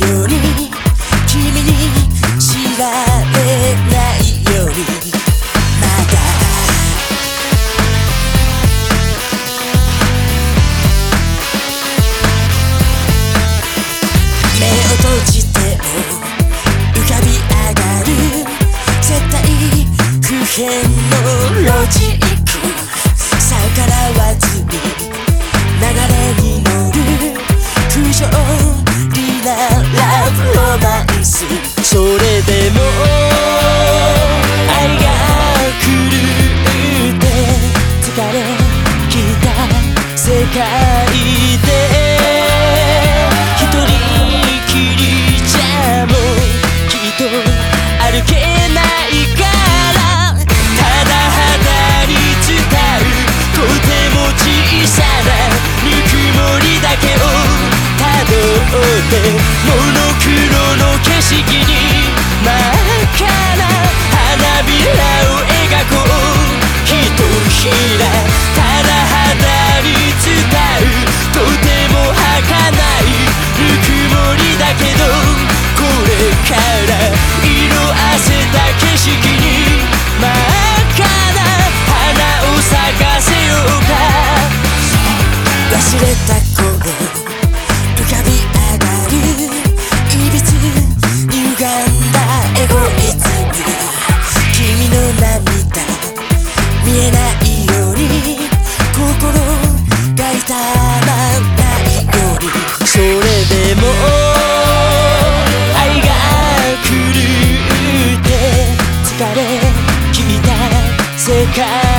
より世界で一人きりじゃもう。きっと歩けないからただ肌に伝うとても小さなぬくもりだけをたどってモノクロの景色疲れ君が世界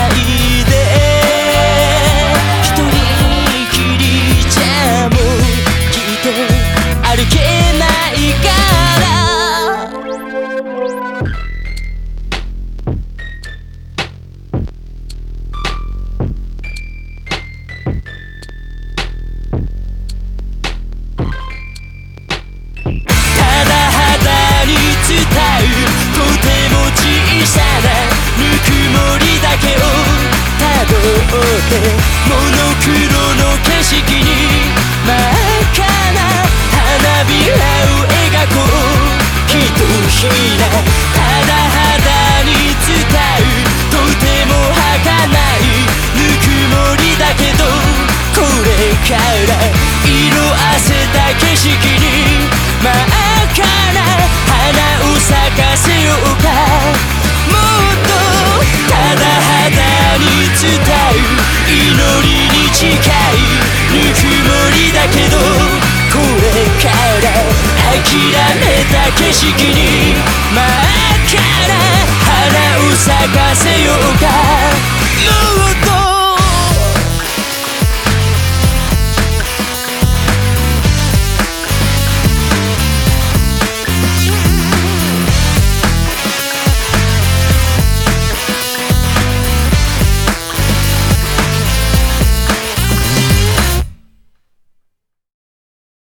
式に前から花を咲かせようかもっとただ肌に伝う。祈りに近い。ぬくもりだけどこれから諦めた景色に。